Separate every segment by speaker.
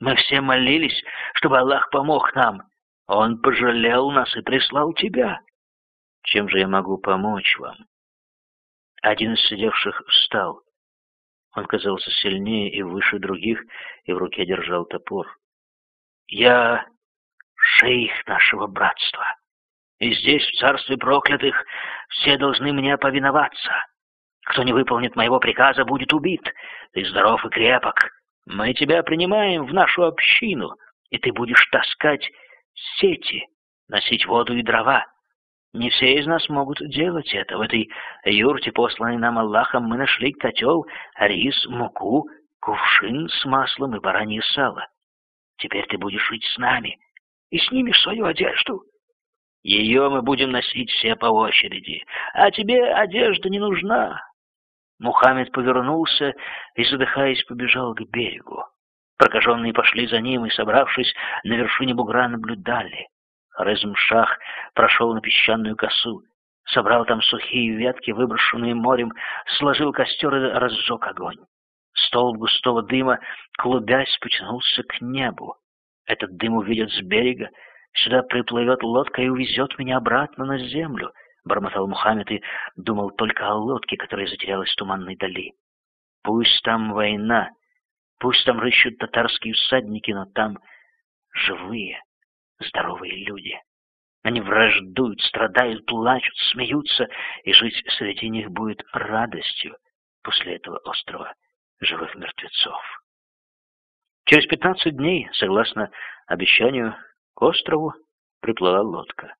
Speaker 1: Мы все молились, чтобы Аллах помог нам. Он пожалел нас и прислал тебя. Чем же я могу помочь вам? Один из сидевших встал. Он казался сильнее и выше других, и в руке держал топор. «Я шейх нашего братства, и здесь, в царстве проклятых, все должны мне повиноваться. Кто не выполнит моего приказа, будет убит. Ты здоров и крепок. Мы тебя принимаем в нашу общину, и ты будешь таскать сети, носить воду и дрова. Не все из нас могут делать это. В этой юрте, посланной нам Аллахом, мы нашли котел, рис, муку, кувшин с маслом и баранье сало. Теперь ты будешь жить с нами и снимешь свою одежду. Ее мы будем носить все по очереди, а тебе одежда не нужна. Мухаммед повернулся и, задыхаясь, побежал к берегу. Прокаженные пошли за ним и, собравшись на вершине бугра, наблюдали. Хорезм-Шах прошел на песчаную косу, собрал там сухие ветки, выброшенные морем, сложил костер и разжег огонь. Столб густого дыма, клубясь, потянулся к небу. Этот дым увидят с берега, сюда приплывет лодка и увезет меня обратно на землю, бормотал Мухаммед и думал только о лодке, которая затерялась в туманной дали. Пусть там война, пусть там рыщут татарские всадники, но там живые, здоровые люди. Они враждуют, страдают, плачут, смеются, и жить среди них будет радостью после этого острова живых мертвецов. Через пятнадцать дней, согласно обещанию, к острову приплыла лодка.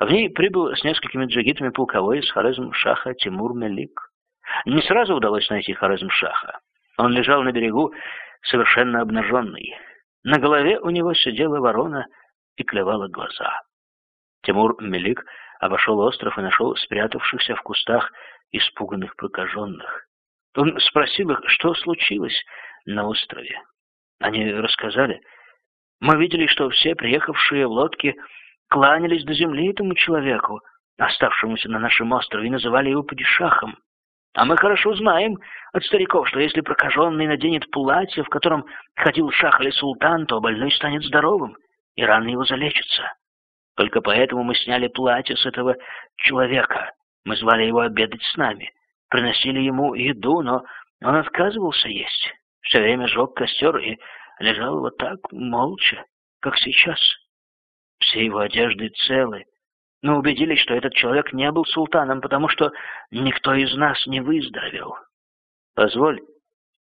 Speaker 1: В ней прибыл с несколькими джигитами полковой из Хорезм-Шаха Тимур Мелик. Не сразу удалось найти Хорезм-Шаха. Он лежал на берегу, совершенно обнаженный. На голове у него сидела ворона и клевала глаза. Тимур Мелик обошел остров и нашел спрятавшихся в кустах испуганных прокаженных. Он спросил их, что случилось на острове. Они рассказали. Мы видели, что все приехавшие в лодке кланялись до земли этому человеку, оставшемуся на нашем острове, и называли его падишахом. А мы хорошо знаем от стариков, что если прокаженный наденет платье, в котором ходил шах или султан, то больной станет здоровым, и рано его залечится. Только поэтому мы сняли платье с этого человека. Мы звали его обедать с нами, приносили ему еду, но он отказывался есть. Все время жег костер и лежал вот так, молча, как сейчас. Все его одежды целы. Мы убедились, что этот человек не был султаном, потому что никто из нас не выздоровел. «Позволь,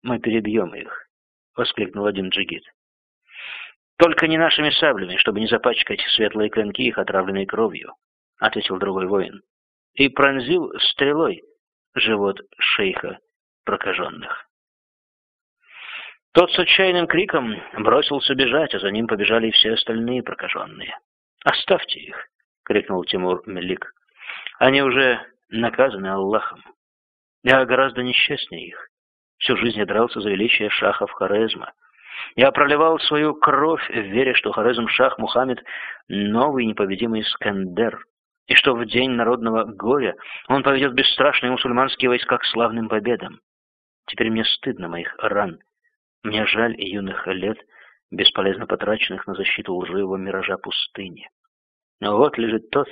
Speaker 1: мы перебьем их», — воскликнул один джигит. «Только не нашими саблями, чтобы не запачкать светлые клинки их отравленной кровью», — ответил другой воин. И пронзил стрелой живот шейха прокаженных. Тот с отчаянным криком бросился бежать, а за ним побежали и все остальные прокаженные. «Оставьте их!» — крикнул Тимур Мелик. «Они уже наказаны Аллахом. Я гораздо несчастнее их. Всю жизнь я дрался за величие шахов Хорезма. Я проливал свою кровь в вере, что Хорезм-шах Мухаммед — новый непобедимый Искандер, и что в день народного горя он поведет бесстрашные мусульманские войска к славным победам. Теперь мне стыдно моих ран, мне жаль и юных лет, бесполезно потраченных на защиту лживого миража пустыни. Но вот лежит тот,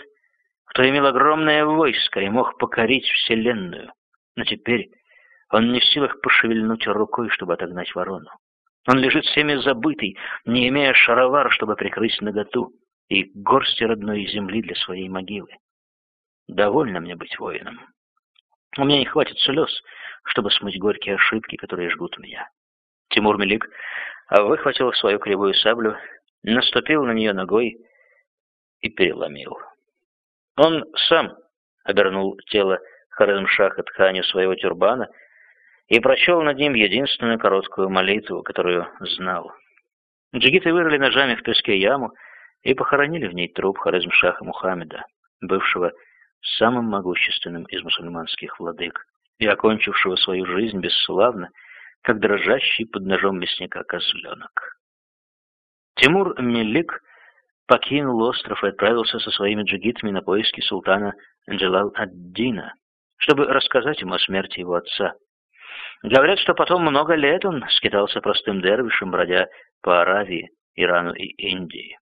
Speaker 1: кто имел огромное войско и мог покорить вселенную. Но теперь он не в силах пошевельнуть рукой, чтобы отогнать ворону. Он лежит всеми забытый, не имея шаровар, чтобы прикрыть наготу, и горсти родной земли для своей могилы. Довольно мне быть воином. У меня не хватит слез, чтобы смыть горькие ошибки, которые жгут меня. Тимур Мелик выхватил свою кривую саблю, наступил на нее ногой и переломил. Он сам обернул тело Харзмшаха тканью своего тюрбана и прочел над ним единственную короткую молитву, которую знал. Джигиты вырыли ножами в песке яму и похоронили в ней труп Харизмшаха Мухаммеда, бывшего самым могущественным из мусульманских владык и окончившего свою жизнь бесславно как дрожащий под ножом мясника козленок. Тимур Мелик покинул остров и отправился со своими джигитами на поиски султана Джалал ад-Дина, чтобы рассказать ему о смерти его отца. Говорят, что потом много лет он скитался простым дервишем, бродя по Аравии, Ирану и Индии.